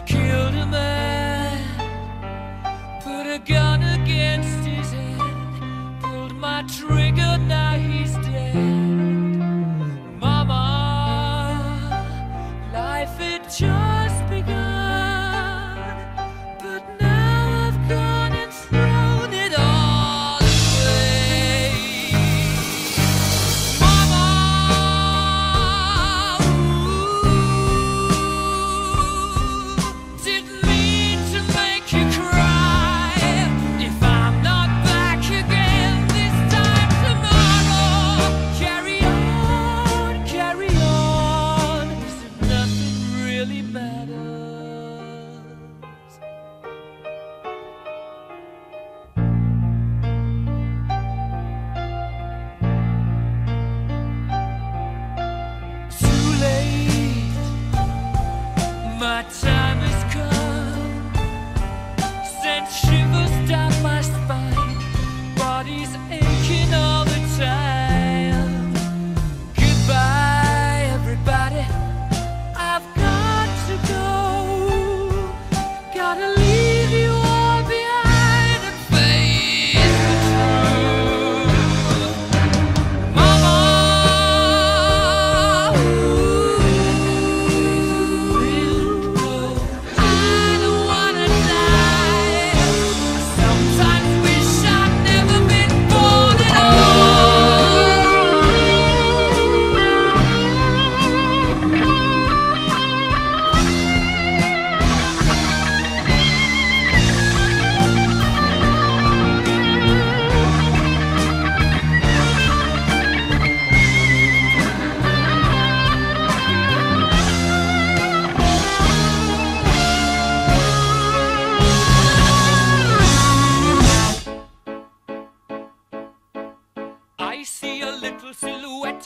Killed a man, put a gun against his head, pulled my trigger, now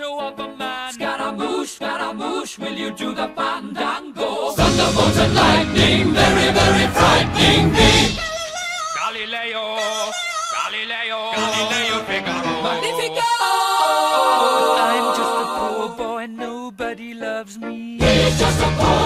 of a man. Scaramouche, Scaramouche, will you do the fandango? Thunderbolt and lightning, very, very frightening me. Galileo, Galileo, Galileo Figaro. Magnifico! Oh. I'm just a poor boy, nobody loves me. He's just a poor